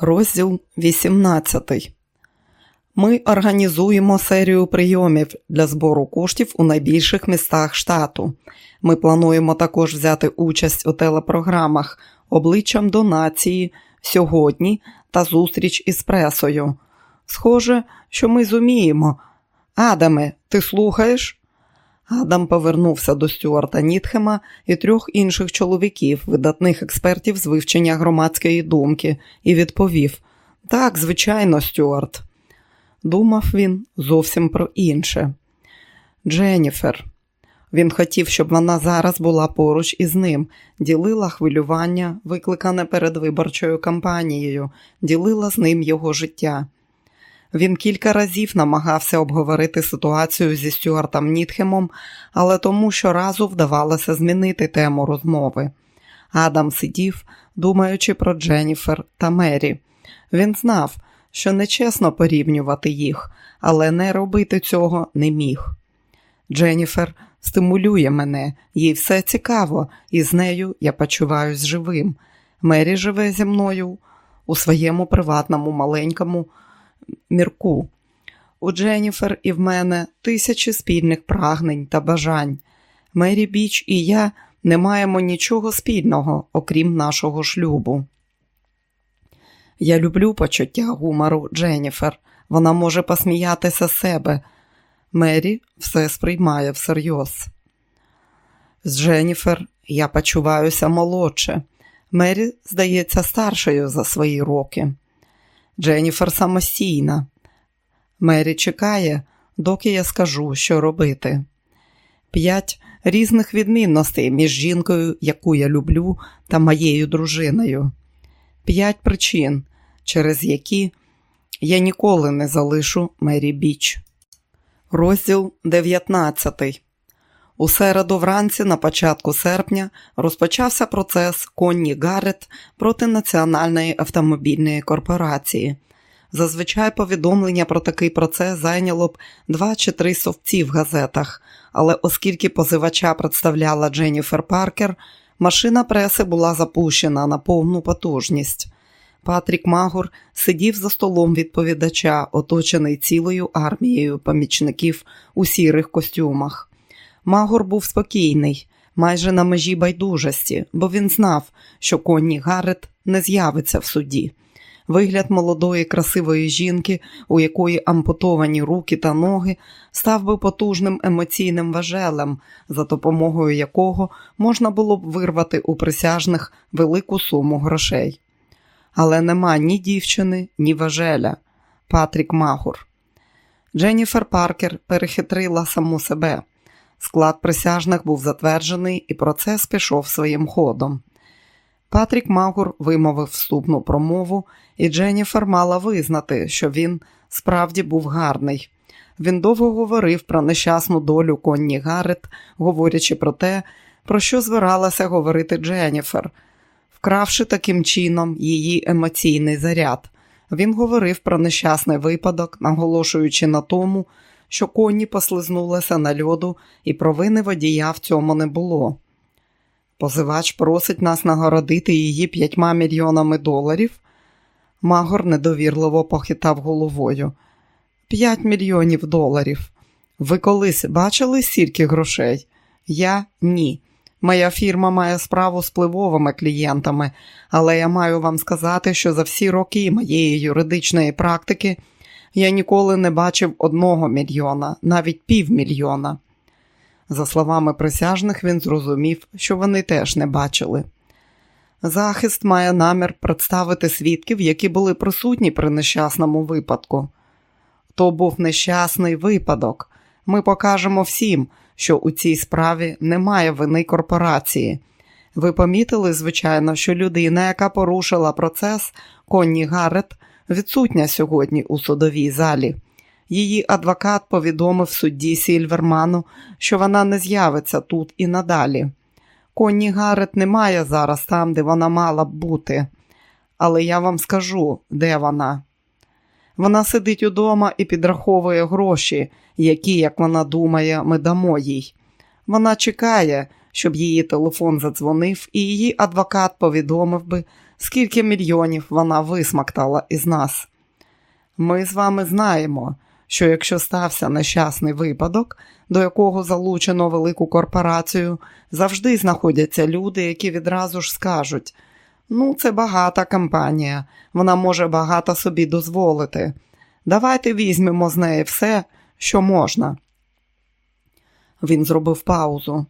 Розділ 18. Ми організуємо серію прийомів для збору коштів у найбільших містах штату. Ми плануємо також взяти участь у телепрограмах обличчям до нації сьогодні та зустріч із пресою. Схоже, що ми зуміємо. Адаме, ти слухаєш? Адам повернувся до Стюарта Нітхема і трьох інших чоловіків, видатних експертів з вивчення громадської думки, і відповів: Так, звичайно, Стюарт. Думав він зовсім про інше. Дженніфер. Він хотів, щоб вона зараз була поруч із ним, ділила хвилювання, викликане передвиборчою кампанією, ділила з ним його життя. Він кілька разів намагався обговорити ситуацію зі Стюартом Нітхемом, але тому щоразу вдавалося змінити тему розмови. Адам сидів, думаючи про Дженніфер та Мері. Він знав, що нечесно порівнювати їх, але не робити цього не міг. Дженніфер стимулює мене, їй все цікаво, і з нею я почуваюсь живим. Мері живе зі мною у своєму приватному маленькому мірку. У Дженніфер і в мене тисячі спільних прагнень та бажань. Мері Біч і я не маємо нічого спільного, окрім нашого шлюбу. Я люблю почуття гумору Дженніфер. Вона може посміятися себе. Мері все сприймає всерйоз. З Дженніфер я почуваюся молодше. Мері здається старшою за свої роки. Дженніфер самостійна. Мері чекає, доки я скажу, що робити. П'ять різних відмінностей між жінкою, яку я люблю, та моєю дружиною. П'ять причин, через які я ніколи не залишу Мері Біч. Розділ 19 у середу вранці, на початку серпня, розпочався процес Конні Гаррет проти Національної автомобільної корпорації. Зазвичай повідомлення про такий процес зайняло б два чи три совці в газетах, але оскільки позивача представляла Дженніфер Паркер, машина преси була запущена на повну потужність. Патрік Магур сидів за столом відповідача, оточений цілою армією помічників у сірих костюмах. Магор був спокійний, майже на межі байдужості, бо він знав, що Конні Гаррет не з'явиться в суді. Вигляд молодої, красивої жінки, у якої ампутовані руки та ноги, став би потужним емоційним важелем, за допомогою якого можна було б вирвати у присяжних велику суму грошей. Але нема ні дівчини, ні важеля. Патрік Магур. Дженніфер Паркер перехитрила саму себе. Склад присяжних був затверджений, і процес пішов своїм ходом. Патрік Магур вимовив вступну промову, і Дженніфер мала визнати, що він справді був гарний. Він довго говорив про нещасну долю Конні Гаррет, говорячи про те, про що збиралася говорити Дженніфер, вкравши таким чином її емоційний заряд. Він говорив про нещасний випадок, наголошуючи на тому, що коні послизнулася на льоду, і провини водія в цьому не було. Позивач просить нас нагородити її п'ятьма мільйонами доларів. Магор недовірливо похитав головою. П'ять мільйонів доларів. Ви колись бачили стільки грошей? Я ні. Моя фірма має справу з пливовими клієнтами, але я маю вам сказати, що за всі роки моєї юридичної практики я ніколи не бачив одного мільйона, навіть півмільйона. За словами присяжних, він зрозумів, що вони теж не бачили. Захист має намір представити свідків, які були присутні при нещасному випадку. То був нещасний випадок. Ми покажемо всім, що у цій справі немає вини корпорації. Ви помітили, звичайно, що людина, яка порушила процес, Конні Гаррет, відсутня сьогодні у судовій залі. Її адвокат повідомив судді Сільверману, що вона не з'явиться тут і надалі. Конні Гаррет немає зараз там, де вона мала б бути, але я вам скажу, де вона. Вона сидить удома і підраховує гроші, які, як вона думає, ми дамо їй. Вона чекає, щоб її телефон задзвонив, і її адвокат повідомив би, скільки мільйонів вона висмактала із нас. Ми з вами знаємо, що якщо стався нещасний випадок, до якого залучено велику корпорацію, завжди знаходяться люди, які відразу ж скажуть: ну, це багата компанія, вона може багато собі дозволити. Давайте візьмемо з неї все, що можна. Він зробив паузу.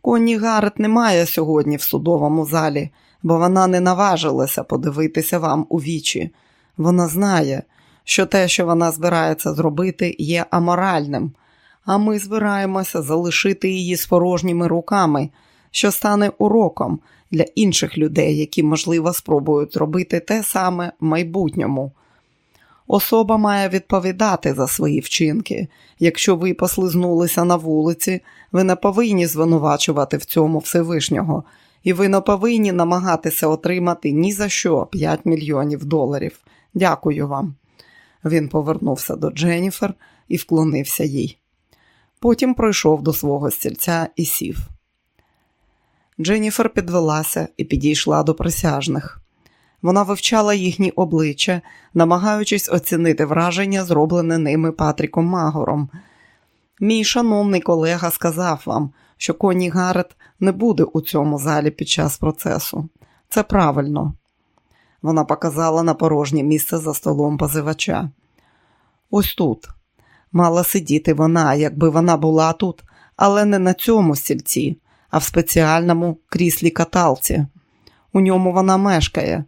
Конні Гарет немає сьогодні в судовому залі, бо вона не наважилася подивитися вам у вічі. Вона знає, що те, що вона збирається зробити, є аморальним, а ми збираємося залишити її з порожніми руками, що стане уроком для інших людей, які, можливо, спробують зробити те саме в майбутньому. Особа має відповідати за свої вчинки. Якщо ви послизнулися на вулиці, ви не повинні звинувачувати в цьому Всевишнього, і ви не повинні намагатися отримати ні за що 5 мільйонів доларів. Дякую вам. Він повернувся до Дженніфер і вклонився їй. Потім пройшов до свого стільця і сів. Дженніфер підвелася і підійшла до присяжних. Вона вивчала їхні обличчя, намагаючись оцінити враження, зроблене ними Патріком Магором. Мій шановний колега сказав вам, що Коні Гарет не буде у цьому залі під час процесу. Це правильно. Вона показала на порожнє місце за столом позивача. Ось тут. Мала сидіти вона, якби вона була тут, але не на цьому стільці, а в спеціальному кріслі каталці. У ньому вона мешкає.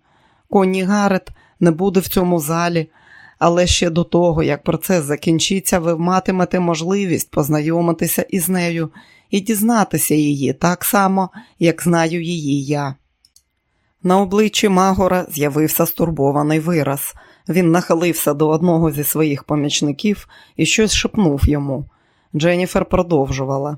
Коні Гарет не буде в цьому залі, але ще до того, як процес закінчиться, ви матимете можливість познайомитися із нею і дізнатися її так само, як знаю її я. На обличчі Магора з'явився стурбований вираз. Він нахилився до одного зі своїх помічників і щось шепнув йому. Дженніфер продовжувала.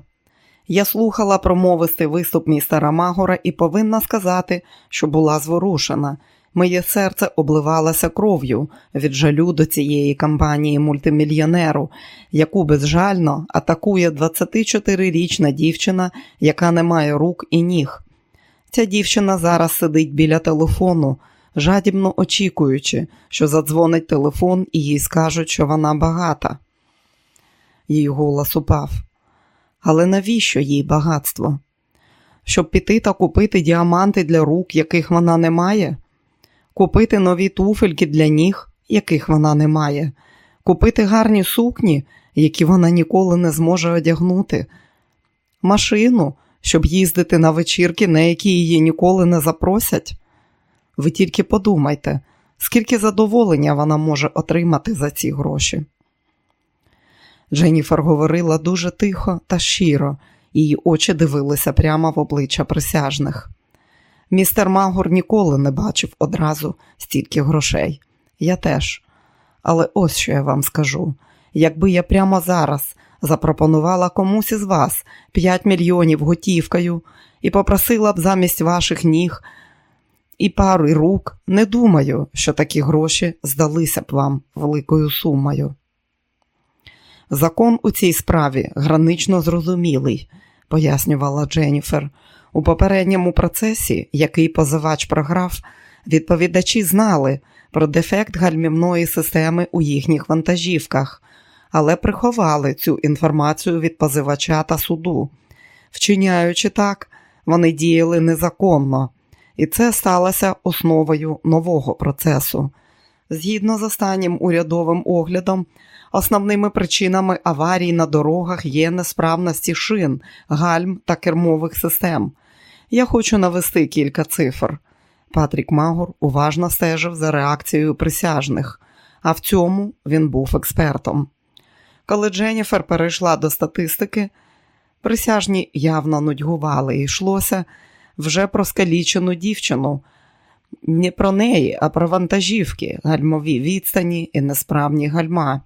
Я слухала промовистий виступ містера Магора і повинна сказати, що була зворушена. Моє серце обливалося кров'ю від жалю до цієї кампанії мультимільйонеру, яку безжально атакує 24-річна дівчина, яка не має рук і ніг. Ця дівчина зараз сидить біля телефону, жадібно очікуючи, що задзвонить телефон і їй скажуть, що вона багата. Її голос упав. Але навіщо їй багатство? Щоб піти та купити діаманти для рук, яких вона не має? Купити нові туфельки для ніг, яких вона не має, купити гарні сукні, які вона ніколи не зможе одягнути, машину, щоб їздити на вечірки, на які її ніколи не запросять. Ви тільки подумайте, скільки задоволення вона може отримати за ці гроші. Дженніфер говорила дуже тихо та щиро, її очі дивилися прямо в обличчя присяжних. Містер Магор ніколи не бачив одразу стільки грошей. Я теж. Але ось що я вам скажу: якби я прямо зараз запропонувала комусь із вас 5 мільйонів готівкою і попросила б замість ваших ніг і пари рук, не думаю, що такі гроші здалися б вам великою сумою. Закон у цій справі гранично зрозумілий, пояснювала Дженніфер. У попередньому процесі, який позивач програв, відповідачі знали про дефект гальмівної системи у їхніх вантажівках, але приховали цю інформацію від позивача та суду. Вчиняючи так, вони діяли незаконно, і це сталося основою нового процесу. Згідно з останнім урядовим оглядом, основними причинами аварій на дорогах є несправності шин, гальм та кермових систем. Я хочу навести кілька цифр. Патрік Магур уважно стежив за реакцією присяжних, а в цьому він був експертом. Коли Дженніфер перейшла до статистики, присяжні явно нудьгували і йшлося вже про скалічену дівчину. Не про неї, а про вантажівки, гальмові відстані і несправні гальма.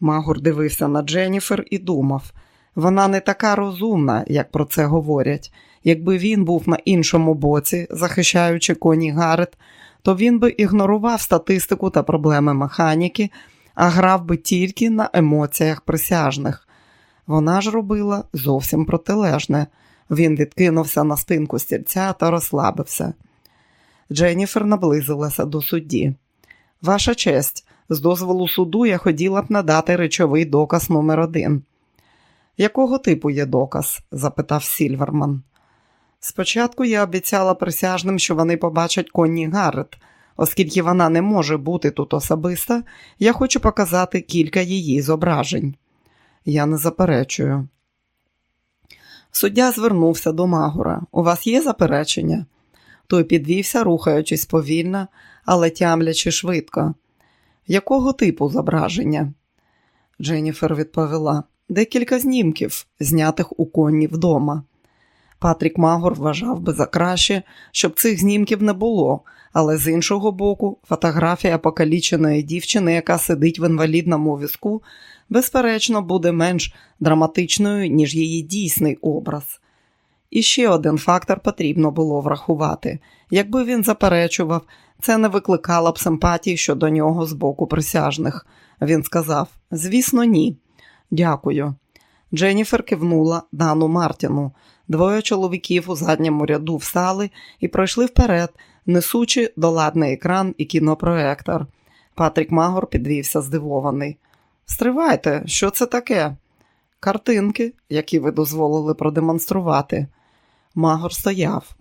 Магур дивився на Дженніфер і думав вона не така розумна, як про це говорять. Якби він був на іншому боці, захищаючи коні Гарет, то він би ігнорував статистику та проблеми механіки, а грав би тільки на емоціях присяжних. Вона ж робила зовсім протилежне. Він відкинувся на спинку стільця та розслабився. Дженніфер наблизилася до судді. Ваша честь, з дозволу суду я хотіла б надати речовий доказ номер один. Якого типу є доказ? запитав Сільверман. Спочатку я обіцяла присяжним, що вони побачать Конні Гаррет. Оскільки вона не може бути тут особиста, я хочу показати кілька її зображень. Я не заперечую. Суддя звернувся до Магура. У вас є заперечення? Той підвівся, рухаючись повільно, але тямлячи швидко. Якого типу зображення? Дженніфер відповіла декілька знімків, знятих у коні вдома. Патрік Магор вважав би за краще, щоб цих знімків не було, але з іншого боку, фотографія покаліченої дівчини, яка сидить в інвалідному візку, безперечно, буде менш драматичною, ніж її дійсний образ. І ще один фактор потрібно було врахувати. Якби він заперечував, це не викликало б симпатії щодо нього з боку присяжних. Він сказав: Звісно, ні. Дякую. Дженніфер кивнула Дану Мартіну. Двоє чоловіків у задньому ряду встали і пройшли вперед, несучи доладний екран і кінопроектор. Патрік Магор підвівся здивований. Стривайте, що це таке? Картинки, які ви дозволили продемонструвати. Магор стояв,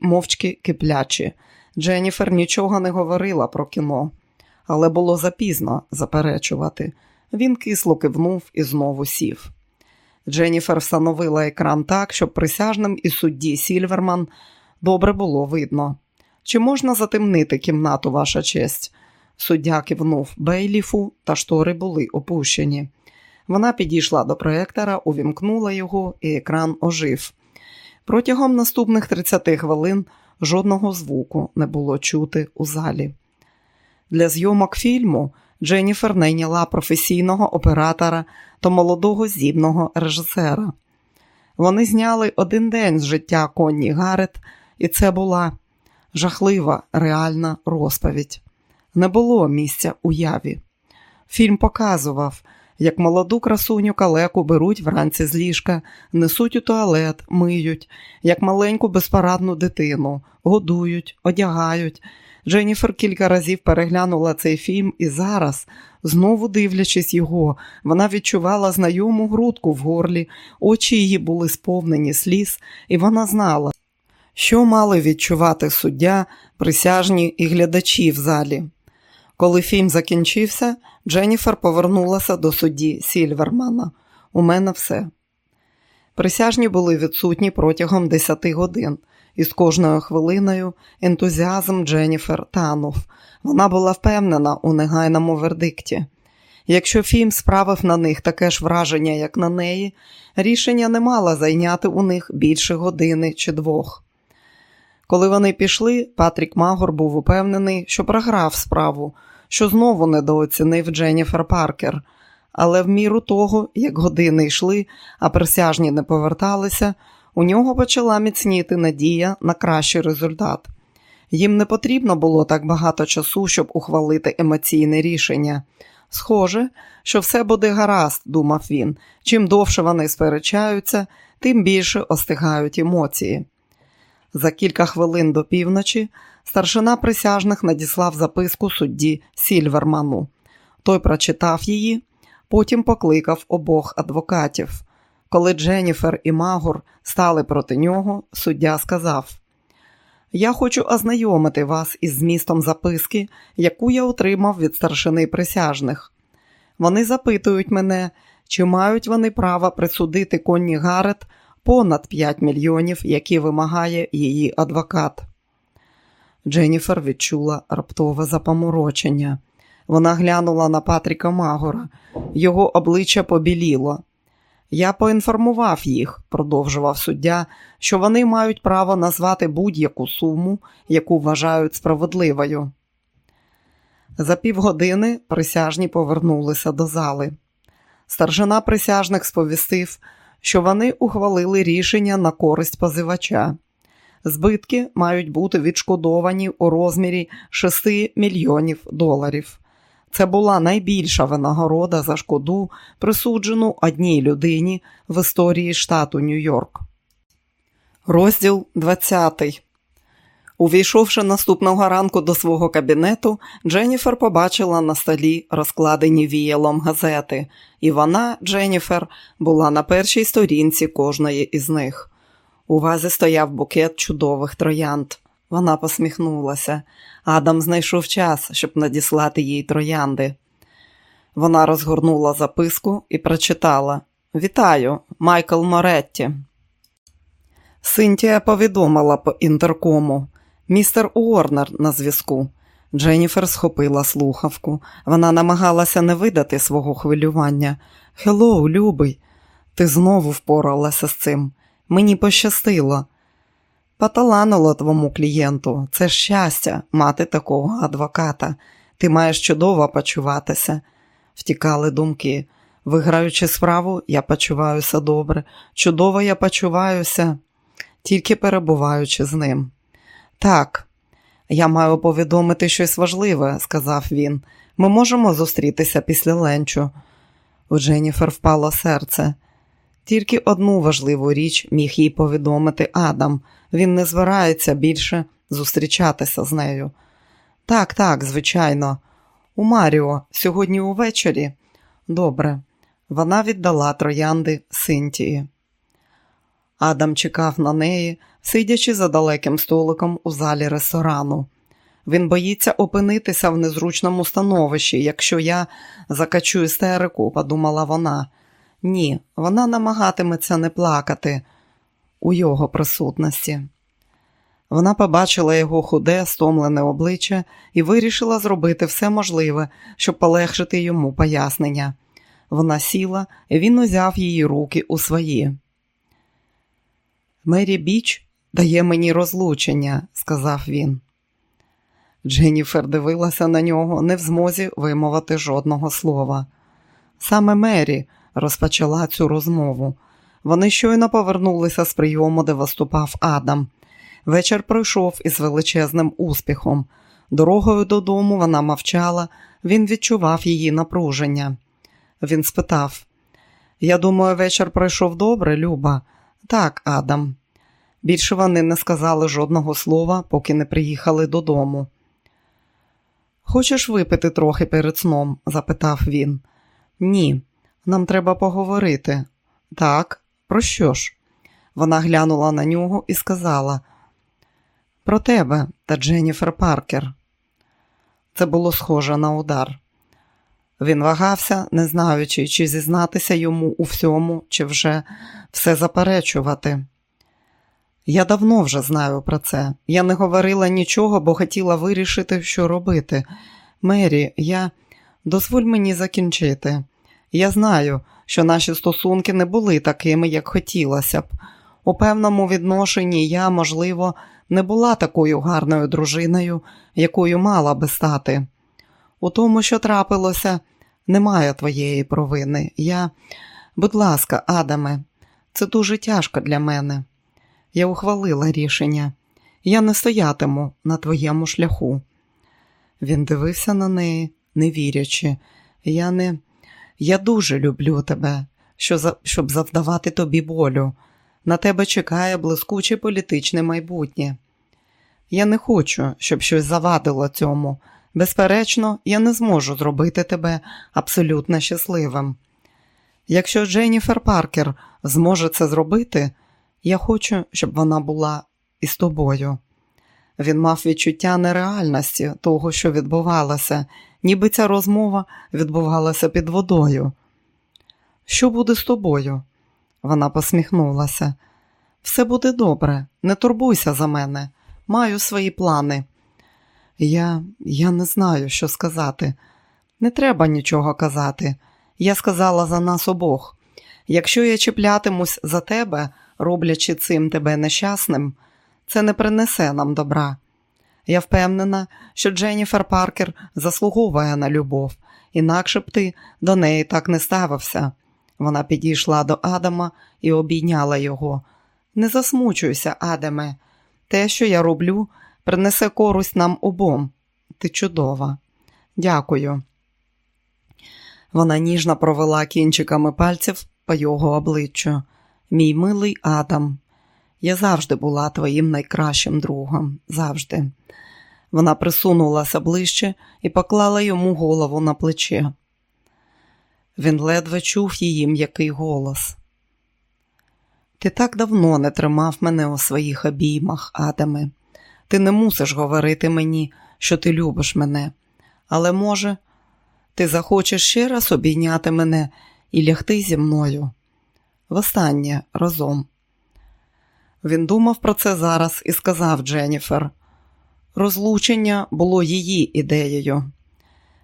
мовчки, киплячи. Дженніфер нічого не говорила про кіно, але було запізно заперечувати. Він кисло кивнув і знову сів. Дженніфер встановила екран так, щоб присяжним і судді Сільверман добре було видно. Чи можна затемнити кімнату, ваша честь? Суддя кивнув Бейліфу, та штори були опущені. Вона підійшла до проектора, увімкнула його, і екран ожив. Протягом наступних 30 хвилин жодного звуку не було чути у залі. Для зйомок фільму Дженніфер найняла професійного оператора та молодого зібного режисера. Вони зняли один день з життя Конні Гарет, і це була жахлива реальна розповідь. Не було місця уяві. Фільм показував, як молоду красуню калеку беруть вранці з ліжка, несуть у туалет, миють, як маленьку безпарадну дитину, годують, одягають. Дженніфер кілька разів переглянула цей фільм, і зараз, знову дивлячись його, вона відчувала знайому грудку в горлі, очі її були сповнені сліз, і вона знала, що мали відчувати суддя, присяжні і глядачі в залі. Коли фільм закінчився, Дженніфер повернулася до судді Сільвермана. У мене все. Присяжні були відсутні протягом 10 годин, і з кожною хвилиною ентузіазм Дженніфер танув. Вона була впевнена у негайному вердикті. Якщо фільм справив на них таке ж враження, як на неї, рішення не мало зайняти у них більше години чи двох. Коли вони пішли, Патрік Магор був упевнений, що програв справу, що знову недооцінив Дженніфер Паркер. Але в міру того, як години йшли, а присяжні не поверталися, у нього почала міцніти надія на кращий результат. Їм не потрібно було так багато часу, щоб ухвалити емоційне рішення. Схоже, що все буде гаразд, думав він. Чим довше вони сперечаються, тим більше остигають емоції. За кілька хвилин до півночі старшина присяжних надіслав записку судді Сільверману. Той прочитав її, потім покликав обох адвокатів. Коли Дженніфер і Магур стали проти нього, суддя сказав: Я хочу ознайомити вас із змістом записки, яку я отримав від старшини присяжних. Вони запитують мене, чи мають вони право присудити Конні Гарет понад 5 мільйонів, які вимагає її адвокат. Дженніфер відчула раптове запоморочення. Вона глянула на Патріка Магора, його обличчя побіліло. Я поінформував їх, продовжував суддя, що вони мають право назвати будь-яку суму, яку вважають справедливою. За півгодини присяжні повернулися до зали. Старшина присяжних сповістив, що вони ухвалили рішення на користь позивача. Збитки мають бути відшкодовані у розмірі 6 мільйонів доларів. Це була найбільша винагорода за шкоду, присуджену одній людині в історії штату Нью-Йорк. Розділ 20 Увійшовши наступного ранку до свого кабінету, Дженніфер побачила на столі розкладені віялом газети, і вона, Дженніфер, була на першій сторінці кожної із них. У вазі стояв букет чудових троянд. Вона посміхнулася. Адам знайшов час, щоб надіслати їй троянди. Вона розгорнула записку і прочитала Вітаю, Майкл Моретті. Синтія повідомила по інтеркому. Містер Уорнер на зв'язку. Дженніфер схопила слухавку. Вона намагалася не видати свого хвилювання. Hello, любий, ти знову впоралася з цим. Мені пощастило. Поталанило твому клієнту. Це щастя мати такого адвоката. Ти маєш чудово почуватися. Втікали думки. Виграючи справу, я почуваюся добре. Чудово я почуваюся, тільки перебуваючи з ним. Так, я маю повідомити щось важливе, сказав він. Ми можемо зустрітися після ленчу. У Дженніфер впало серце. Тільки одну важливу річ міг їй повідомити Адам. Він не збирається більше зустрічатися з нею. Так, так, звичайно. У Маріо, сьогодні увечері. Добре, вона віддала троянди Синтії. Адам чекав на неї, сидячи за далеким столиком у залі ресторану. Він боїться опинитися в незручному становищі, якщо я закачу істерику, подумала вона. Ні, вона намагатиметься не плакати у його присутності. Вона побачила його худе, стомлене обличчя і вирішила зробити все можливе, щоб полегшити йому пояснення. Вона сіла, і він узяв її руки у свої. Мері Біч дає мені розлучення, сказав він. Дженніфер дивилася на нього, не в змозі вимовити жодного слова. Саме Мері розпочала цю розмову. Вони щойно повернулися з прийому, де виступав Адам. Вечір пройшов із величезним успіхом. Дорогою додому вона мовчала, він відчував її напруження. Він спитав: Я думаю, вечір пройшов добре, Люба. Так, Адам. Більше вони не сказали жодного слова, поки не приїхали додому. Хочеш випити трохи перед сном? запитав він. Ні, нам треба поговорити. Так, про що ж? Вона глянула на нього і сказала: Про тебе та Дженніфер Паркер. Це було схоже на удар. Він вагався, не знаючи, чи зізнатися йому у всьому, чи вже все заперечувати. Я давно вже знаю про це. Я не говорила нічого, бо хотіла вирішити, що робити. Мері, я дозволь мені закінчити. Я знаю, що наші стосунки не були такими, як хотілося б. У певному відношенні я, можливо, не була такою гарною дружиною, якою мала би стати. У тому, що трапилося, немає твоєї провини. Я, будь ласка, Адаме, це дуже тяжко для мене. Я ухвалила рішення. Я не стоятиму на твоєму шляху. Він дивився на неї, не вірячи. Я не... Я дуже люблю тебе, щоб завдавати тобі болю. На тебе чекає блискуче політичне майбутнє. Я не хочу, щоб щось завадило цьому. Безперечно, я не зможу зробити тебе абсолютно щасливим. Якщо Дженніфер Паркер зможе це зробити, я хочу, щоб вона була із тобою. Він мав відчуття нереальності того, що відбувалося, ніби ця розмова відбувалася під водою. Що буде з тобою? Вона посміхнулася. Все буде добре, не турбуйся за мене, маю свої плани. Я я не знаю, що сказати. Не треба нічого казати. Я сказала за нас обох. Якщо я чіплятимусь за тебе, роблячи цим тебе нещасним, це не принесе нам добра. Я впевнена, що Дженніфер Паркер заслуговує на любов, інакше б ти до неї так не ставився. Вона підійшла до Адама і обійняла його. Не засмучуйся, Адаме. Те, що я роблю, принесе користь нам обом. Ти чудова. Дякую. Вона ніжно провела кінчиками пальців по його обличчю. Мій милий Адам. Я завжди була твоїм найкращим другом. Завжди. Вона присунулася ближче і поклала йому голову на плече. Він ледве чув її м'який голос. Ти так давно не тримав мене у своїх обіймах, Адаме. Ти не мусиш говорити мені, що ти любиш мене, але, може, ти захочеш ще раз обійняти мене і лягти зі мною. Востаннє разом. Він думав про це зараз і сказав Дженніфер. Розлучення було її ідеєю.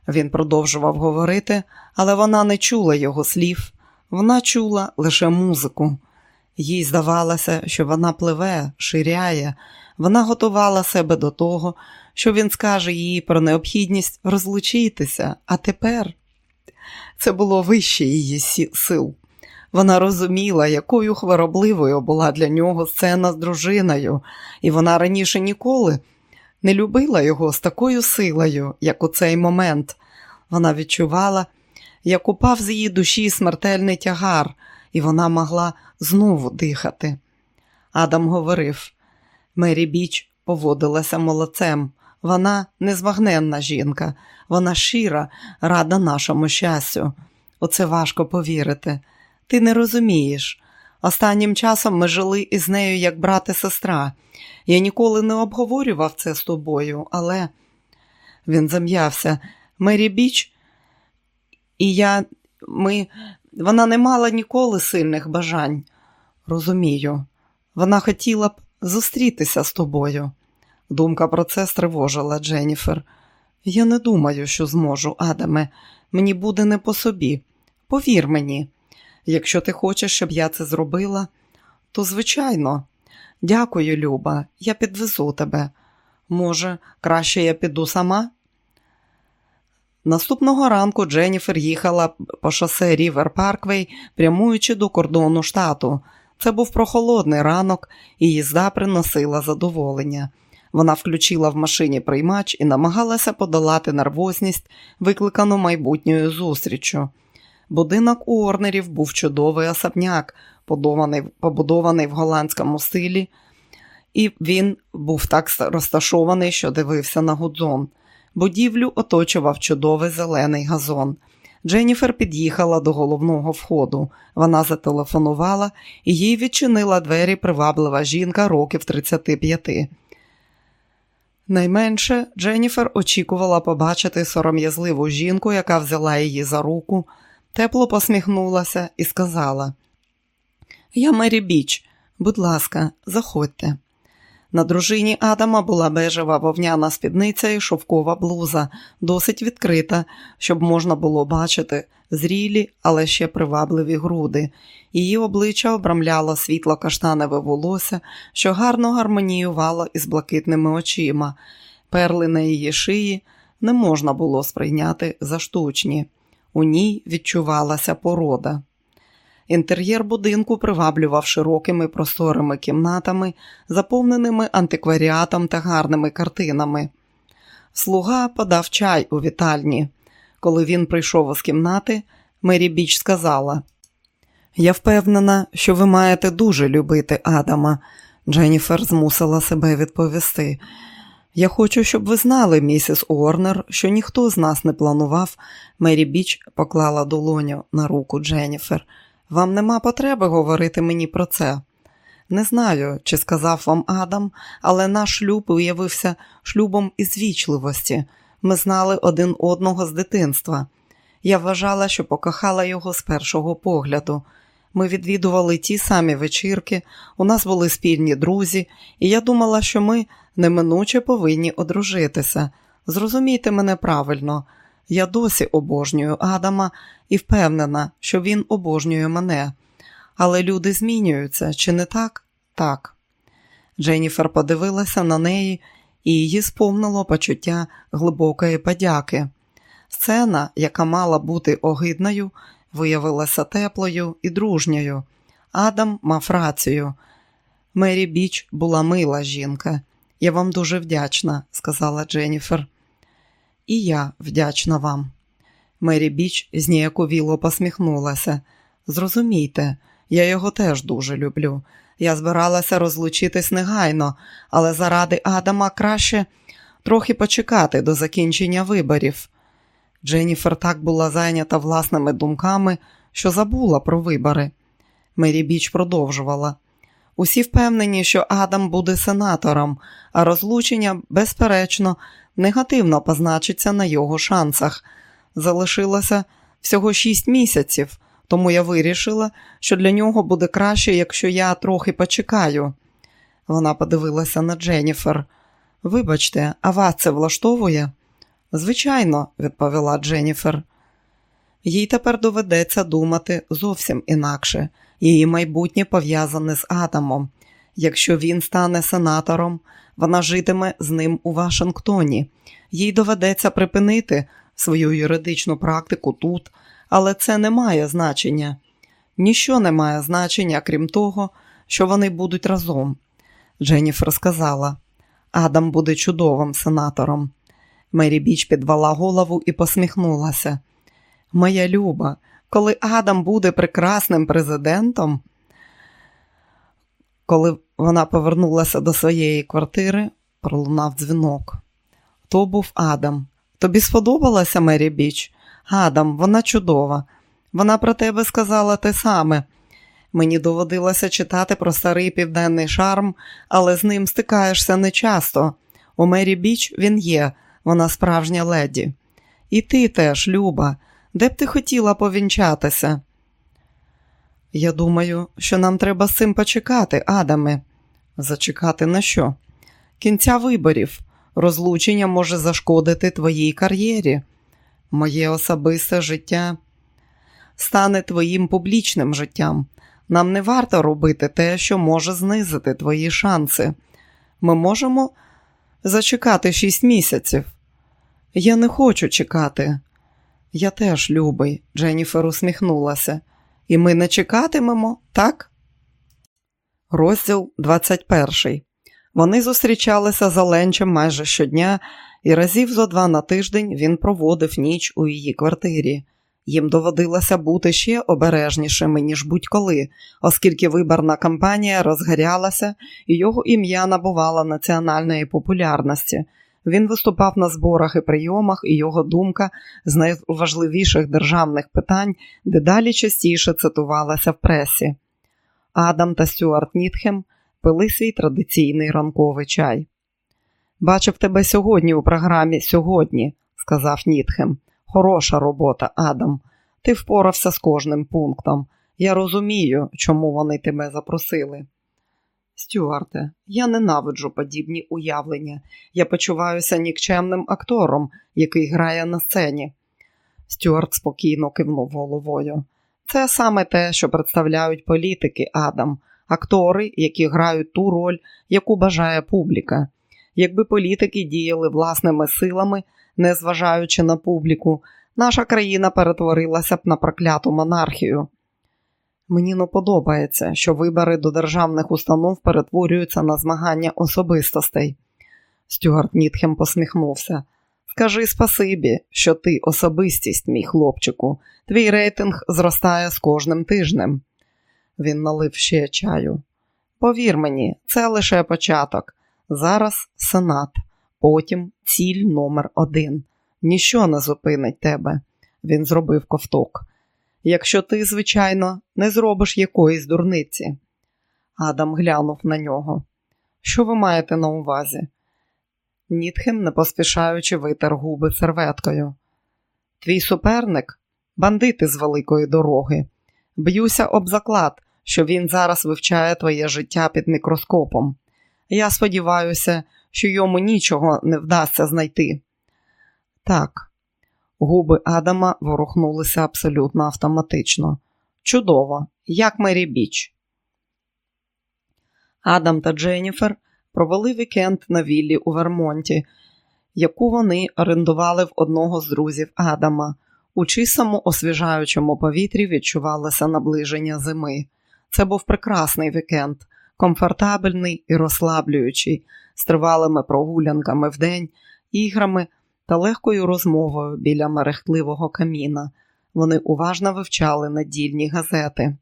Він продовжував говорити, але вона не чула його слів, вона чула лише музику. Їй здавалося, що вона пливе, ширяє, вона готувала себе до того, що він скаже їй про необхідність розлучитися, а тепер це було вище її сил. Вона розуміла, якою хворобливою була для нього сцена з дружиною, і вона раніше ніколи не любила його з такою силою, як у цей момент. Вона відчувала, як упав з її душі смертельний тягар, і вона могла знову дихати. Адам говорив Мері Біч поводилася молодцем. Вона незбагненна жінка, вона щира, рада нашому щастю. Оце важко повірити. Ти не розумієш. Останнім часом ми жили із нею як брат і сестра. Я ніколи не обговорював це з тобою, але він зам'явся. Мері Біч, і я, ми, вона не мала ніколи сильних бажань. Розумію, вона хотіла б зустрітися з тобою. Думка про це стривожила Дженніфер. Я не думаю, що зможу, Адаме. Мені буде не по собі. Повір мені, якщо ти хочеш, щоб я це зробила, то, звичайно, дякую, Люба, я підвезу тебе. Може, краще я піду сама? Наступного ранку Дженніфер їхала по шосе Рівер Парквей, прямуючи до кордону штату. Це був прохолодний ранок, і їзда приносила задоволення. Вона включила в машині приймач і намагалася подолати нервозність, викликану майбутньою зустріччю. Будинок у Орнерів був чудовий особняк, побудований в голландському стилі, і він був так розташований, що дивився на гудзон. Будівлю оточував чудовий зелений газон. Дженніфер під'їхала до головного входу. Вона зателефонувала і їй відчинила двері приваблива жінка років 35. Найменше Дженніфер очікувала побачити сором'язливу жінку, яка взяла її за руку, тепло посміхнулася і сказала: Я Мері Біч, будь ласка, заходьте. На дружині Адама була бежева вовняна спідниця і шовкова блуза, досить відкрита, щоб можна було бачити зрілі, але ще привабливі груди. Її обличчя обрамляло світло каштаневе волосся, що гарно гармоніювало із блакитними очима. Перли на її шиї не можна було сприйняти за штучні. У ній відчувалася порода. Інтер'єр будинку приваблював широкими просторими кімнатами, заповненими антикваріатом та гарними картинами. Слуга подав чай у вітальні. Коли він прийшов із кімнати, Мері Біч сказала: Я впевнена, що ви маєте дуже любити Адама. Дженніфер змусила себе відповісти. Я хочу, щоб ви знали, місіс Уорнер, що ніхто з нас не планував. Мері Біч поклала долоню на руку Дженніфер. Вам нема потреби говорити мені про це. Не знаю, чи сказав вам Адам, але наш шлюб виявився шлюбом із вічливості. Ми знали один одного з дитинства. Я вважала, що покохала його з першого погляду. Ми відвідували ті самі вечірки, у нас були спільні друзі, і я думала, що ми неминуче повинні одружитися. Зрозумійте мене правильно, я досі обожнюю Адама і впевнена, що він обожнює мене. Але люди змінюються, чи не так? Так. Дженніфер подивилася на неї і її сповнило почуття глибокої подяки. Сцена, яка мала бути огидною, виявилася теплою і дружньою. Адам мав рацію. Мері Біч була мила жінка. Я вам дуже вдячна, сказала Дженніфер. І я вдячна вам. Мері Біч зніяковіло посміхнулася. Зрозумійте, я його теж дуже люблю. Я збиралася розлучитись негайно, але заради Адама краще трохи почекати до закінчення виборів. Дженніфер так була зайнята власними думками, що забула про вибори. Мері Біч продовжувала. Усі впевнені, що Адам буде сенатором, а розлучення, безперечно, негативно позначиться на його шансах. Залишилося всього шість місяців, тому я вирішила, що для нього буде краще, якщо я трохи почекаю. Вона подивилася на Дженніфер. Вибачте, а вас це влаштовує? Звичайно, відповіла Дженніфер. Їй тепер доведеться думати зовсім інакше. Її майбутнє пов'язане з Адамом. Якщо він стане сенатором, вона житиме з ним у Вашингтоні. Їй доведеться припинити свою юридичну практику тут, але це не має значення. Ніщо не має значення, крім того, що вони будуть разом. Дженніфер сказала, Адам буде чудовим сенатором. Мері Біч підвела голову і посміхнулася. Моя люба, коли Адам буде прекрасним президентом, коли вона повернулася до своєї квартири, пролунав дзвінок. То був Адам. Тобі сподобалася Мері Біч? Адам, вона чудова. Вона про тебе сказала те саме. Мені доводилося читати про старий південний шарм, але з ним стикаєшся нечасто. У Мері Біч він є, вона справжня леді. І ти теж, Люба, де б ти хотіла повінчатися? Я думаю, що нам треба з цим почекати, Адаме. Зачекати на що? Кінця виборів. Розлучення може зашкодити твоїй кар'єрі. Моє особисте життя стане твоїм публічним життям. Нам не варто робити те, що може знизити твої шанси. Ми можемо зачекати шість місяців. Я не хочу чекати. Я теж любий, Дженніфер усміхнулася. І ми не чекатимемо, так? Розділ 21. Вони зустрічалися за ленчем майже щодня, і разів зо два на тиждень він проводив ніч у її квартирі. Їм доводилося бути ще обережнішими, ніж будь-коли, оскільки виборна кампанія розгарялася і його ім'я набувало національної популярності. Він виступав на зборах і прийомах, і його думка з найважливіших державних питань дедалі частіше цитувалася в пресі. Адам та Стюарт Нітхем пили свій традиційний ранковий чай. Бачив тебе сьогодні у програмі сьогодні, сказав Нітхем. Хороша робота, Адам. Ти впорався з кожним пунктом. Я розумію, чому вони тебе запросили. Стюарте, я ненавиджу подібні уявлення. Я почуваюся нікчемним актором, який грає на сцені. Стюарт спокійно кивнув головою. Це саме те, що представляють політики, Адам, актори, які грають ту роль, яку бажає публіка. Якби політики діяли власними силами, незважаючи на публіку, наша країна перетворилася б на прокляту монархію. Мені не подобається, що вибори до державних установ перетворюються на змагання особистостей. Стюарт Нітхем посміхнувся. Скажи спасибі, що ти особистість, мій хлопчику, твій рейтинг зростає з кожним тижнем. Він налив ще чаю. Повір мені, це лише початок. Зараз сенат, потім ціль номер один. Ніщо не зупинить тебе. Він зробив ковток якщо ти, звичайно, не зробиш якоїсь дурниці. Адам глянув на нього. Що ви маєте на увазі? Нітхем, не поспішаючи, витер губи серветкою. Твій суперник бандити з великої дороги. Б'юся об заклад, що він зараз вивчає твоє життя під мікроскопом. Я сподіваюся, що йому нічого не вдасться знайти. Так, Губи Адама ворухнулися абсолютно автоматично. Чудово, як Мері Біч. Адам та Дженніфер провели вікенд на віллі у Вермонті, яку вони орендували в одного з друзів Адама. У чистому освіжаючому повітрі відчувалося наближення зими. Це був прекрасний вікенд, комфортабельний і розслаблюючий, з тривалими прогулянками вдень, іграми та легкою розмовою біля мерехтливого каміна. Вони уважно вивчали надільні газети.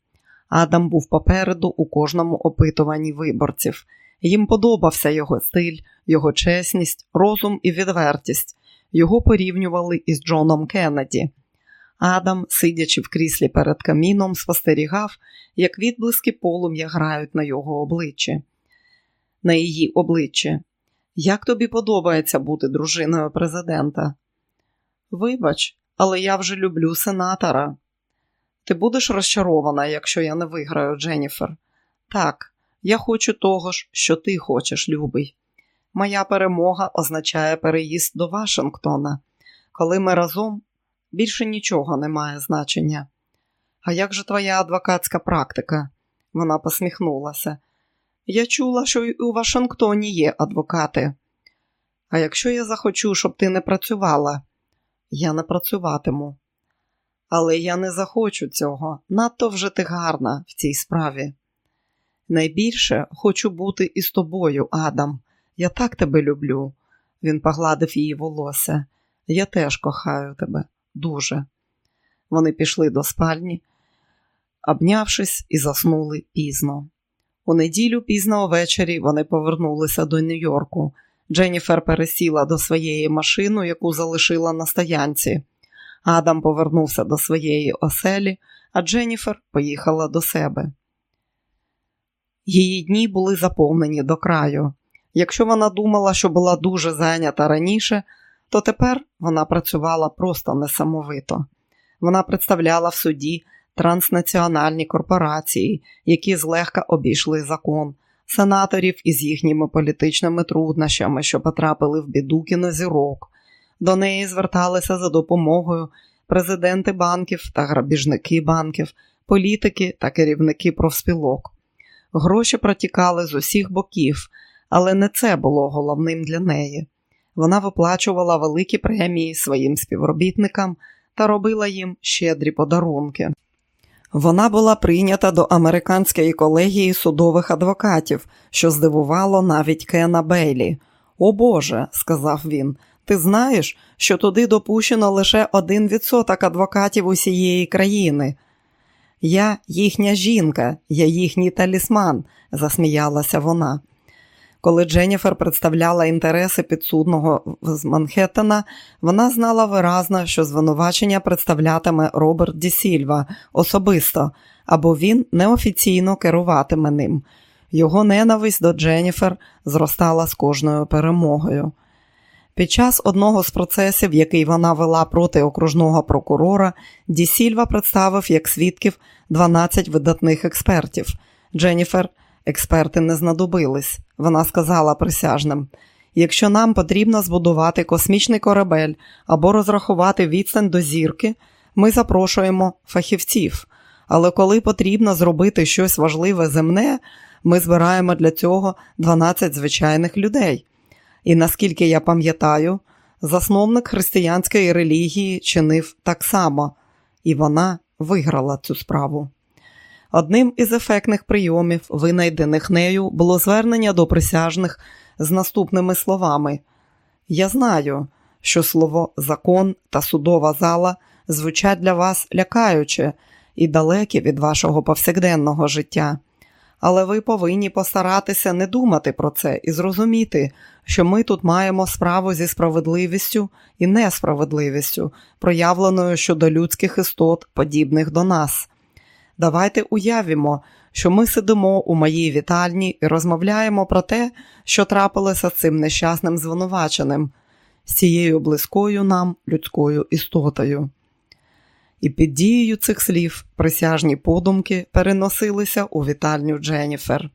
Адам був попереду у кожному опитуванні виборців. Їм подобався його стиль, його чесність, розум і відвертість. Його порівнювали із Джоном Кеннеді. Адам, сидячи в кріслі перед каміном, спостерігав, як відблиски полум'я грають на його обличчі. На її обличчі. Як тобі подобається бути дружиною президента? Вибач, але я вже люблю сенатора. Ти будеш розчарована, якщо я не виграю, Дженніфер? Так, я хочу того ж, що ти хочеш, любий. Моя перемога означає переїзд до Вашингтона. Коли ми разом, більше нічого не має значення. А як же твоя адвокатська практика? Вона посміхнулася. Я чула, що і у Вашингтоні є адвокати. А якщо я захочу, щоб ти не працювала, я не працюватиму. Але я не захочу цього. Надто вже ти гарна в цій справі. Найбільше хочу бути із тобою, Адам. Я так тебе люблю. Він погладив її волосся. Я теж кохаю тебе дуже. Вони пішли до спальні, обнявшись і заснули пізно. У неділю пізно ввечері вони повернулися до Нью-Йорку. Дженніфер пересіла до своєї машини, яку залишила на стоянці. Адам повернувся до своєї оселі, а Дженніфер поїхала до себе. Її дні були заповнені до краю. Якщо вона думала, що була дуже зайнята раніше, то тепер вона працювала просто несамовито. Вона представляла в суді транснаціональні корпорації, які злегка обійшли закон, сенаторів із їхніми політичними труднощами, що потрапили в біду кінозірок. До неї зверталися за допомогою президенти банків та грабіжники банків, політики та керівники профспілок. Гроші протікали з усіх боків, але не це було головним для неї. Вона виплачувала великі премії своїм співробітникам та робила їм щедрі подарунки. Вона була прийнята до американської колегії судових адвокатів, що здивувало навіть Кена Бейлі. О Боже, сказав він, ти знаєш, що туди допущено лише один відсоток адвокатів усієї країни. Я їхня жінка, я їхній талісман, засміялася вона. Коли Дженніфер представляла інтереси підсудного з Манхеттена, вона знала виразно, що звинувачення представлятиме Роберт Ді Сільва особисто, або він неофіційно керуватиме ним. Його ненависть до Дженніфер зростала з кожною перемогою. Під час одного з процесів, який вона вела проти окружного прокурора, Ді Сільва представив як свідків 12 видатних експертів. Дженніфер – Експерти не знадобились. Вона сказала присяжним: якщо нам потрібно збудувати космічний корабель або розрахувати відстань до зірки, ми запрошуємо фахівців. Але коли потрібно зробити щось важливе земне, ми збираємо для цього 12 звичайних людей. І наскільки я пам'ятаю, засновник християнської релігії чинив так само, і вона виграла цю справу. Одним із ефектних прийомів, винайдених нею, було звернення до присяжних з наступними словами: Я знаю, що слово закон та судова зала звучать для вас лякаюче і далекі від вашого повсякденного життя. Але ви повинні постаратися не думати про це і зрозуміти, що ми тут маємо справу зі справедливістю і несправедливістю, проявленою щодо людських істот, подібних до нас. Давайте уявімо, що ми сидимо у моїй вітальні і розмовляємо про те, що трапилося з цим нещасним звинуваченим, з цією близькою нам людською істотою. І під дією цих слів присяжні подумки переносилися у вітальню Дженніфер.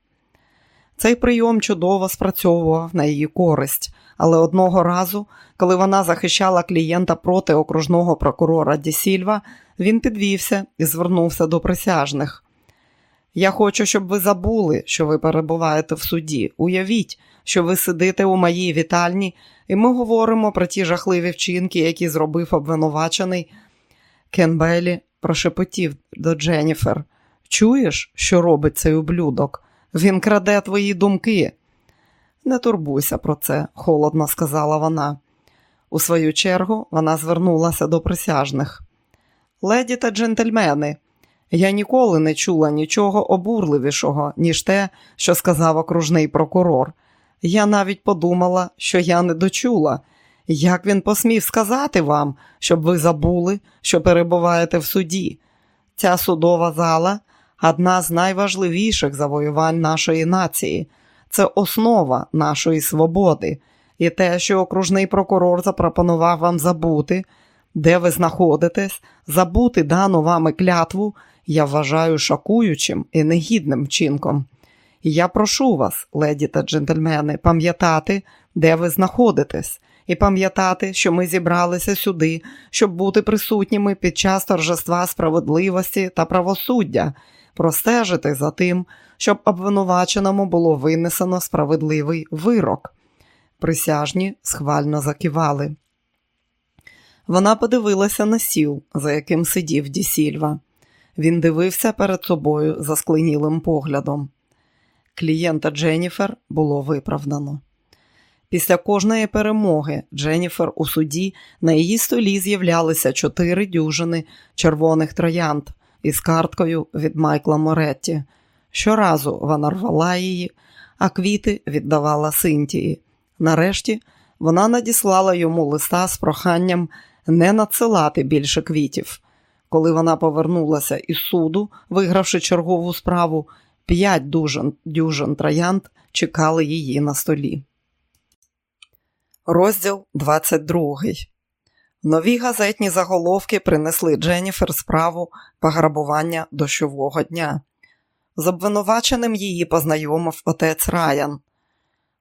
Цей прийом чудово спрацьовував на її користь, але одного разу, коли вона захищала клієнта проти окружного прокурора Дісільва, він підвівся і звернувся до присяжних. Я хочу, щоб ви забули, що ви перебуваєте в суді. Уявіть, що ви сидите у моїй вітальні, і ми говоримо про ті жахливі вчинки, які зробив обвинувачений. Кен Бейлі прошепотів до Дженніфер. Чуєш, що робить цей ублюдок? Він краде твої думки. Не турбуйся про це, холодно сказала вона. У свою чергу вона звернулася до присяжних. Леді та джентльмени, Я ніколи не чула нічого обурливішого, ніж те, що сказав окружний прокурор. Я навіть подумала, що я не дочула. Як він посмів сказати вам, щоб ви забули, що перебуваєте в суді? Ця судова зала одна з найважливіших завоювань нашої нації. Це основа нашої свободи. І те, що окружний прокурор запропонував вам забути, де ви знаходитесь, забути дану вами клятву, я вважаю шокуючим і негідним вчинком. Я прошу вас, леді та джентльмени, пам'ятати, де ви знаходитесь, і пам'ятати, що ми зібралися сюди, щоб бути присутніми під час торжества справедливості та правосуддя, простежити за тим, щоб обвинуваченому було винесено справедливий вирок. Присяжні схвально закивали. Вона подивилася на сіл, за яким сидів Дісільва. Він дивився перед собою за склинілим поглядом. Клієнта Дженніфер було виправдано. Після кожної перемоги Дженніфер у суді на її столі з'являлися чотири дюжини червоних троянд із карткою від Майкла Моретті. Щоразу вона рвала її, а квіти віддавала Синтії. Нарешті вона надіслала йому листа з проханням не надсилати більше квітів. Коли вона повернулася із суду, вигравши чергову справу, п'ять дюжин, дюжин троянд чекали її на столі. Розділ 22 Нові газетні заголовки принесли Дженніфер справу пограбування дощового дня. З обвинуваченим її познайомив отець Раян.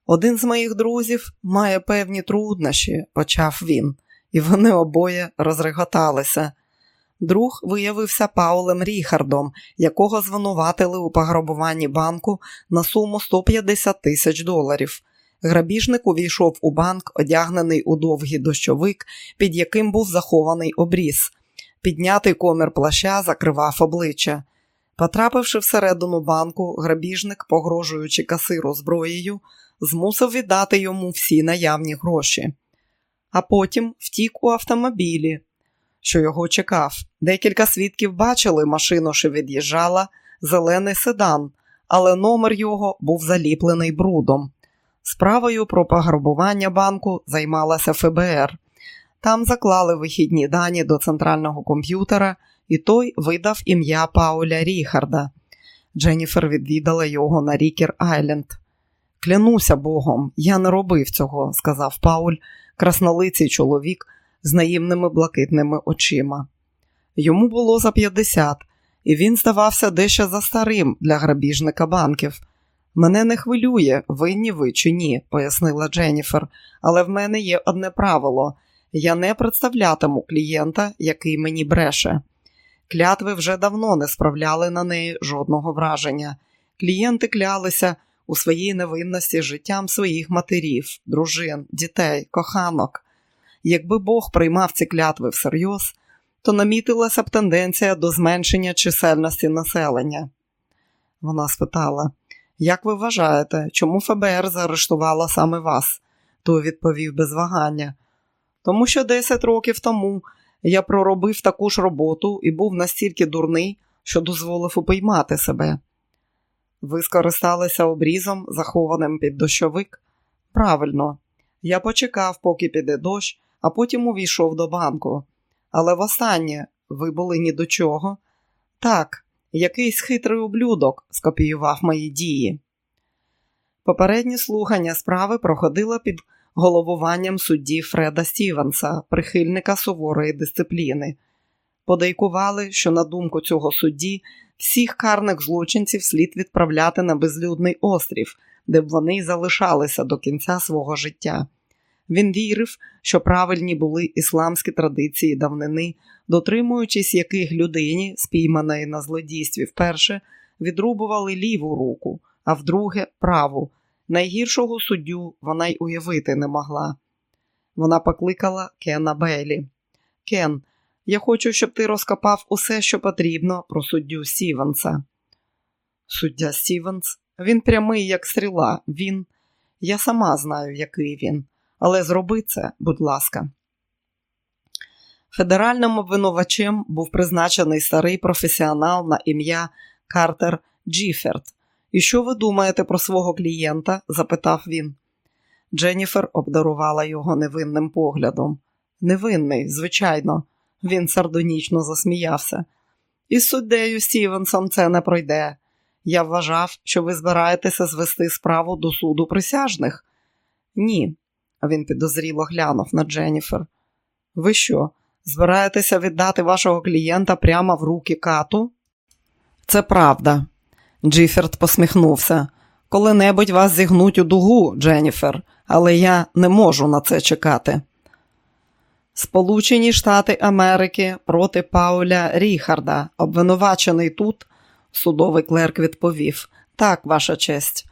Один з моїх друзів має певні труднощі, почав він, і вони обоє розреготалися. Друг виявився Паулем Ріхардом, якого звинуватили у пограбуванні банку на суму 150 тисяч доларів. Грабіжник увійшов у банк, одягнений у довгий дощовик, під яким був захований обріз. Піднятий комір плаща закривав обличчя. Потрапивши всередину банку, грабіжник, погрожуючи касиру зброєю, змусив віддати йому всі наявні гроші. А потім втік у автомобілі, що його чекав. Декілька свідків бачили машину, що від'їжджала, зелений седан, але номер його був заліплений брудом. Справою про пограбування банку займалася ФБР. Там заклали вихідні дані до центрального комп'ютера, і той видав ім'я Пауля Ріхарда. Дженніфер відвідала його на Рікер Айленд. Клянуся Богом, я не робив цього, сказав Пауль, краснолиций чоловік з наївними блакитними очима. Йому було за 50, і він здавався дещо за старим для грабіжника банків. Мене не хвилює, винні ви чи ні, пояснила Дженніфер, але в мене є одне правило я не представлятиму клієнта, який мені бреше. Клятви вже давно не справляли на неї жодного враження. Клієнти клялися у своїй невинності життям своїх матерів, дружин, дітей, коханок. Якби Бог приймав ці клятви всерйоз, то намітилася б тенденція до зменшення чисельності населення. Вона спитала. Як ви вважаєте, чому ФБР заарештувало саме вас? Той відповів без вагання. Тому що 10 років тому я проробив таку ж роботу і був настільки дурний, що дозволив упіймати себе. Ви скористалися обрізом, захованим під дощовик? Правильно, я почекав, поки піде дощ, а потім увійшов до банку. Але востаннє ви були ні до чого. Так, Якийсь хитрий ублюдок скопіював мої дії. Попередні слухання справи проходило під головуванням судді Фреда Стівенса, прихильника суворої дисципліни. Подейкували, що, на думку цього судді, всіх карних злочинців слід відправляти на безлюдний острів, де б вони й залишалися до кінця свого життя. Він вірив, що правильні були ісламські традиції давнини, дотримуючись яких людині, спійманої на злодійстві, вперше відрубували ліву руку, а вдруге праву. Найгіршого суддю вона й уявити не могла. Вона покликала Кена Бейлі. Кен, я хочу, щоб ти розкопав усе, що потрібно про суддю Сівенса. Суддя Сівенс, він прямий, як стріла. Він. Я сама знаю, який він але зроби це, будь ласка. Федеральним обвинувачем був призначений старий професіонал на ім'я Картер Джіферт. І що ви думаєте про свого клієнта? запитав він. Дженніфер обдарувала його невинним поглядом. Невинний, звичайно, він сардонічно засміявся. Із суддею Стівенсом це не пройде. Я вважав, що ви збираєтеся звести справу до суду присяжних. Ні, він підозріло глянув на Дженніфер. Ви що, збираєтеся віддати вашого клієнта прямо в руки кату? Це правда. Джіферт посміхнувся. Коли-небудь вас зігнуть у дугу, Дженніфер, але я не можу на це чекати. Сполучені Штати Америки проти Пауля Ріхарда, обвинувачений тут, судовий клерк відповів. Так, ваша честь.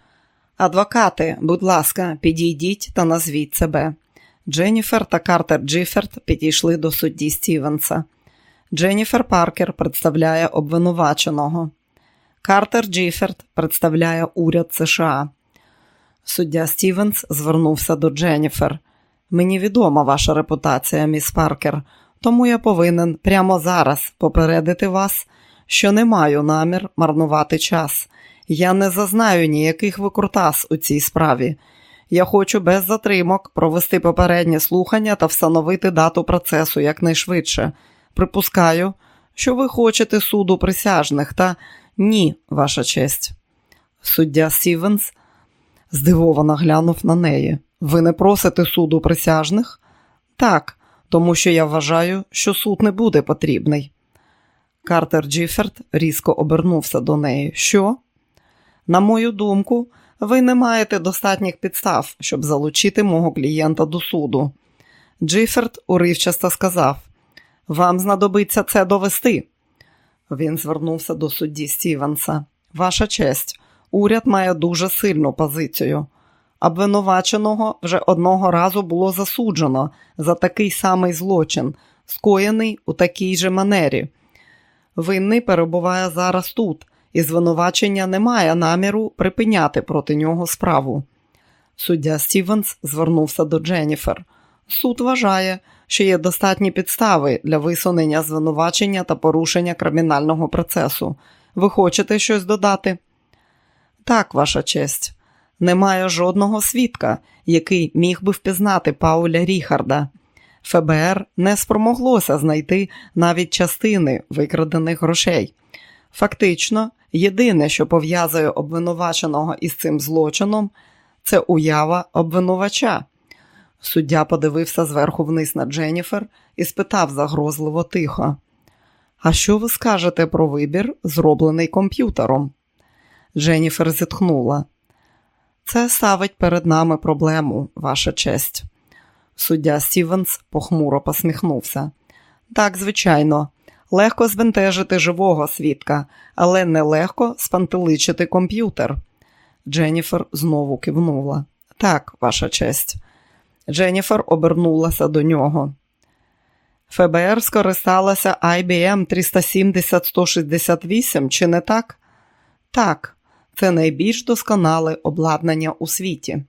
Адвокати, будь ласка, підійдіть та назвіть себе. Дженніфер та Картер Джіферт підійшли до судді Стівенса. Дженніфер Паркер представляє обвинуваченого. Картер Джіферт представляє уряд США. Суддя Стівенс звернувся до Дженніфер. Мені відома ваша репутація, міс Паркер, тому я повинен прямо зараз попередити вас, що не маю намір марнувати час. Я не зазнаю ніяких викрутас у цій справі. Я хочу без затримок провести попереднє слухання та встановити дату процесу якнайшвидше. Припускаю, що ви хочете суду присяжних, та ні, ваша честь. Суддя Сівенс здивовано глянув на неї. Ви не просите суду присяжних? Так, тому що я вважаю, що суд не буде потрібний. Картер Джіферт різко обернувся до неї. Що? На мою думку, ви не маєте достатніх підстав, щоб залучити мого клієнта до суду. Джіферт уривчасто сказав: Вам знадобиться це довести. Він звернувся до судді Стівенса. Ваша честь, уряд має дуже сильну позицію. Обвинуваченого вже одного разу було засуджено за такий самий злочин, скоєний у такій же манері. Винний перебуває зараз тут, і звинувачення не має наміру припиняти проти нього справу. Суддя Стівенс звернувся до Дженніфер. Суд вважає, що є достатні підстави для висунення звинувачення та порушення кримінального процесу. Ви хочете щось додати? Так, ваша честь. Немає жодного свідка, який міг би впізнати Пауля Ріхарда. ФБР не спромоглося знайти навіть частини викрадених грошей. Фактично, єдине, що пов'язує обвинуваченого із цим злочином, це уява обвинувача. Суддя подивився зверху вниз на Дженніфер і спитав загрозливо тихо: А що ви скажете про вибір, зроблений комп'ютером? Дженніфер зітхнула. Це ставить перед нами проблему, ваша честь. Суддя Стівенс похмуро посміхнувся. Так, звичайно, легко збентежити живого свідка, але нелегко спантеличити комп'ютер. Дженніфер знову кивнула. Так, ваша честь. Дженніфер обернулася до нього. ФБР скористалася IBM 370 168, чи не так? Так, це найбільш досконале обладнання у світі.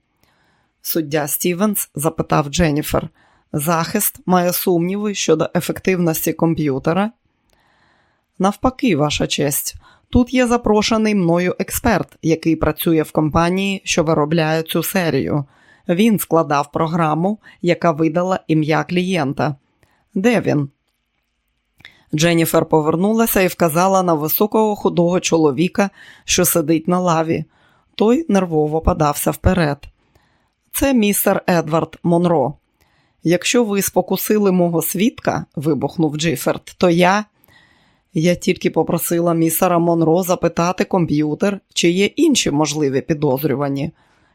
Суддя Стівенс запитав Дженніфер. Захист має сумніви щодо ефективності комп'ютера. Навпаки, ваша честь, тут є запрошений мною експерт, який працює в компанії, що виробляє цю серію. Він складав програму, яка видала ім'я клієнта. Де він? Дженніфер повернулася і вказала на високого худого чоловіка, що сидить на лаві. Той нервово подався вперед. Це містер Едвард Монро. Якщо ви спокусили мого свідка, вибухнув Джиферт, то я. Я тільки попросила містера Монро запитати комп'ютер, чи є інші можливі підозрювані.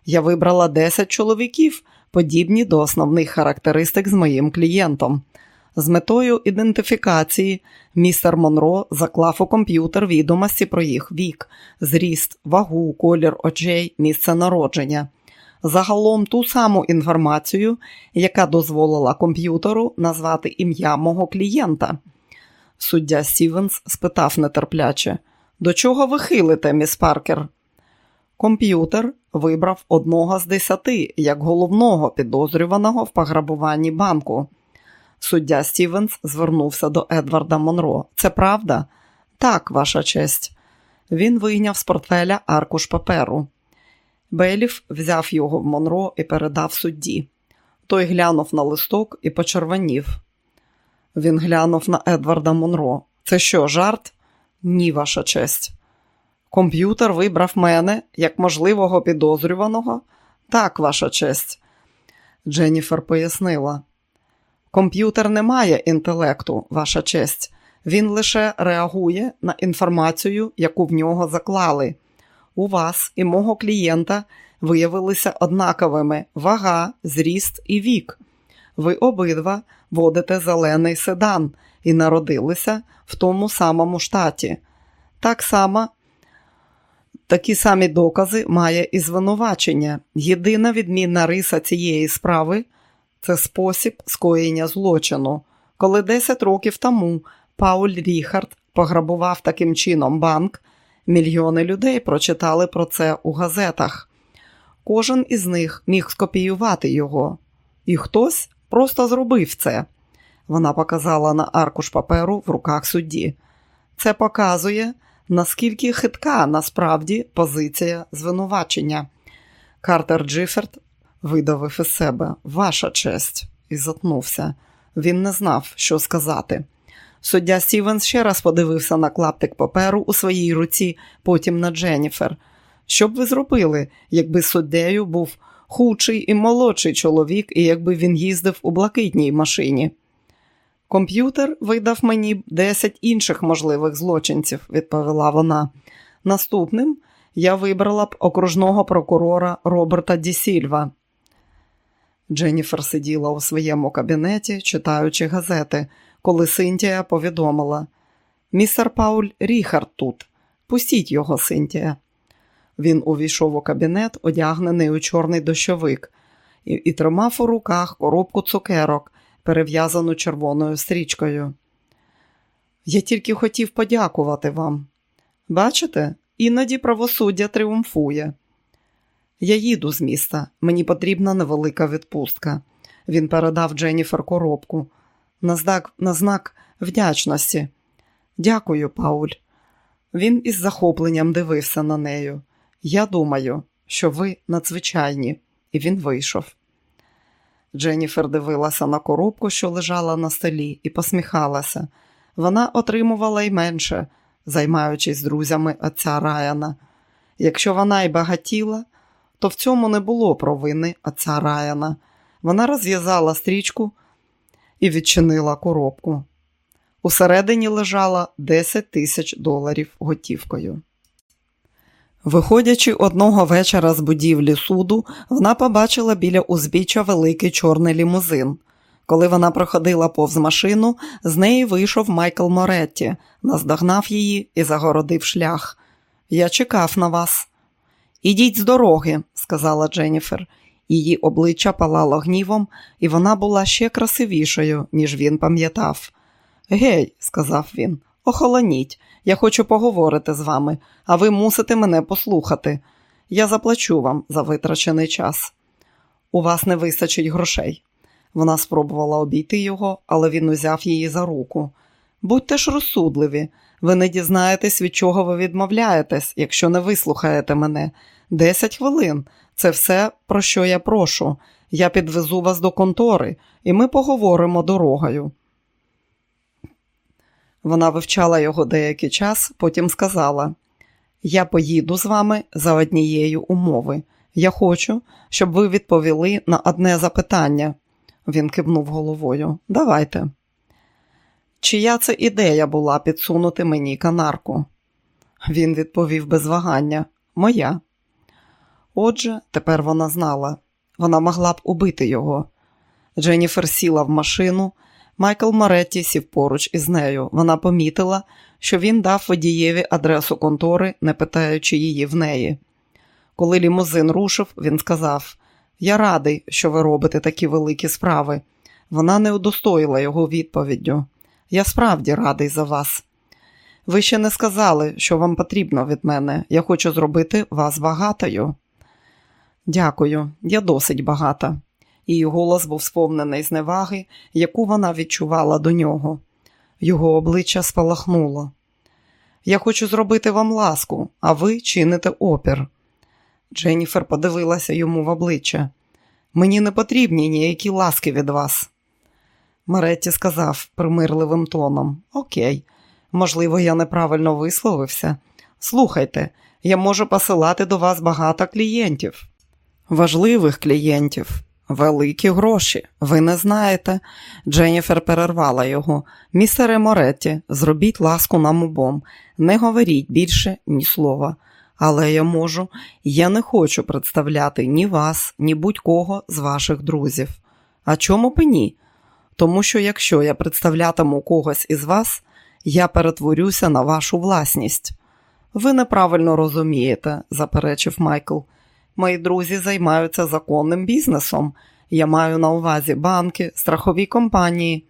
Я вибрала 10 чоловіків, подібні до основних характеристик з моїм клієнтом. З метою ідентифікації містер Монро заклав у комп'ютер відомості про їх вік, зріст, вагу, колір очей, місце народження. Загалом ту саму інформацію, яка дозволила комп'ютеру назвати ім'я мого клієнта. Суддя Стівенс спитав нетерпляче: До чого ви хилите, міс Паркер? Комп'ютер вибрав одного з десяти як головного підозрюваного в пограбуванні банку. Суддя Стівенс звернувся до Едварда Монро. Це правда? Так, ваша честь. Він вийняв з портфеля аркуш паперу. Бейліф взяв його в Монро і передав судді. Той глянув на листок і почервонів. Він глянув на Едварда Монро. Це що, жарт? Ні, ваша честь. Комп'ютер вибрав мене як можливого підозрюваного? Так, ваша честь. Дженніфер пояснила. Комп'ютер не має інтелекту, ваша честь. Він лише реагує на інформацію, яку в нього заклали. У вас і мого клієнта виявилися однаковими вага, зріст і вік. Ви обидва водите зелений седан і народилися в тому самому штаті. Так само такі самі докази має і звинувачення. Єдина відмінна риса цієї справи це спосіб скоєння злочину. Коли 10 років тому Пауль Ріхард пограбував таким чином банк, мільйони людей прочитали про це у газетах. Кожен із них міг скопіювати його, і хтось просто зробив це. Вона показала на аркуш паперу в руках судді. Це показує, наскільки хитка насправді позиція звинувачення. Картер Джиферт видавив із себе ваша честь і затнувся. Він не знав, що сказати. Суддя Стівенс ще раз подивився на клаптик паперу у своїй руці, потім на Дженніфер. Що б ви зробили, якби суддею був худший і молодший чоловік, і якби він їздив у блакитній машині? Комп'ютер видав мені 10 інших можливих злочинців, відповіла вона. Наступним я вибрала б окружного прокурора Роберта Дісільва. Дженніфер сиділа у своєму кабінеті, читаючи газети, коли Синтія повідомила: Містер Пауль Ріхард тут. Пустіть його, Синтія. Він увійшов у кабінет, одягнений у чорний дощовик, і, і тримав у руках коробку цукерок, перев'язану червоною стрічкою. Я тільки хотів подякувати вам. Бачите, іноді правосуддя тріумфує. Я їду з міста, мені потрібна невелика відпустка. Він передав Дженніфер коробку. На знак, на знак вдячності. Дякую, Пауль. Він із захопленням дивився на нею. Я думаю, що ви надзвичайні, і він вийшов. Дженніфер дивилася на коробку, що лежала на столі, і посміхалася. Вона отримувала й менше, займаючись друзями отця Раяна. Якщо вона й багатіла, то в цьому не було провини отця Раяна. Вона розв'язала стрічку і відчинила коробку. Усередині лежало 10 тисяч доларів готівкою. Виходячи одного вечора з будівлі суду, вона побачила біля узбіччя великий чорний лімузин. Коли вона проходила повз машину, з неї вийшов Майкл Моретті, наздогнав її і загородив шлях. Я чекав на вас. Ідіть з дороги, сказала Дженніфер. Її обличчя палало гнівом, і вона була ще красивішою, ніж він пам'ятав. Гей, сказав він, охолоніть, я хочу поговорити з вами, а ви мусите мене послухати. Я заплачу вам за витрачений час. У вас не вистачить грошей. Вона спробувала обійти його, але він узяв її за руку. Будьте ж розсудливі, ви не дізнаєтесь, від чого ви відмовляєтесь, якщо не вислухаєте мене. Десять хвилин. Це все, про що я прошу. Я підвезу вас до контори, і ми поговоримо дорогою. Вона вивчала його деякий час, потім сказала: Я поїду з вами за однією умови. Я хочу, щоб ви відповіли на одне запитання. Він кивнув головою. Давайте. Чия це ідея була підсунути мені канарку? Він відповів без вагання Моя. Отже, тепер вона знала, вона могла б убити його. Дженніфер сіла в машину, Майкл Моретті сів поруч із нею. Вона помітила, що він дав водієві адресу контори, не питаючи її в неї. Коли лімузин рушив, він сказав: Я радий, що ви робите такі великі справи. Вона не удостоїла його відповіддю. Я справді радий за вас. Ви ще не сказали, що вам потрібно від мене. Я хочу зробити вас багатою. Дякую, я досить багата. Її голос був сповнений зневаги, яку вона відчувала до нього. Його обличчя спалахнуло. Я хочу зробити вам ласку, а ви чините опір. Дженніфер подивилася йому в обличчя. Мені не потрібні ніякі ласки від вас. Маретті сказав примирливим тоном: Окей, можливо, я неправильно висловився. Слухайте, я можу посилати до вас багато клієнтів, важливих клієнтів, великі гроші. Ви не знаєте. Дженніфер перервала його. Містере Моретті, зробіть ласку нам обом. Не говоріть більше ні слова. Але я можу, я не хочу представляти ні вас, ні будь-кого з ваших друзів. А чому б ні? Тому що якщо я представлятиму когось із вас, я перетворюся на вашу власність. Ви неправильно розумієте, заперечив Майкл. Мої друзі займаються законним бізнесом. Я маю на увазі банки, страхові компанії.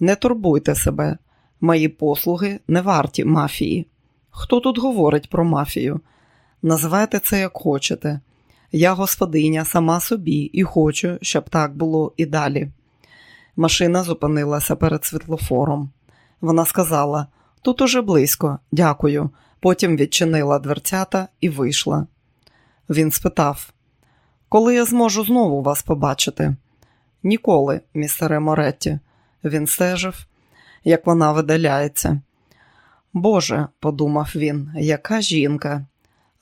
Не турбуйте себе, мої послуги не варті мафії. Хто тут говорить про мафію? Називайте це як хочете. Я господиня сама собі і хочу, щоб так було і далі. Машина зупинилася перед світлофором. Вона сказала: тут уже близько, дякую. Потім відчинила дверцята і вийшла. Він спитав, коли я зможу знову вас побачити? Ніколи, містере Моретті. Він стежив, як вона видаляється. Боже, подумав він, яка жінка.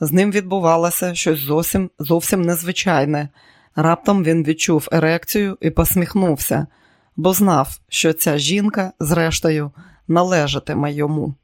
З ним відбувалося щось зовсім зовсім незвичайне. Раптом він відчув ерекцію і посміхнувся, бо знав, що ця жінка, зрештою, належатиме йому.